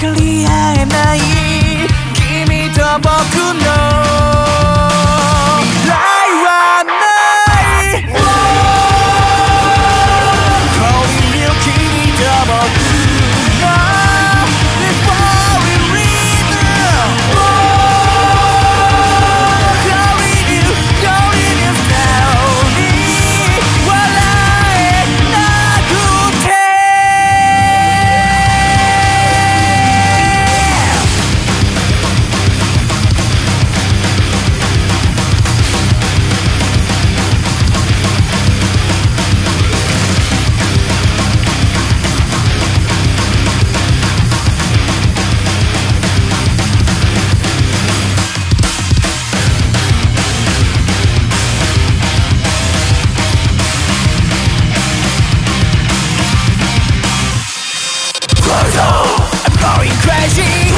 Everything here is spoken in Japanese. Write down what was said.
分かり合えない君と僕の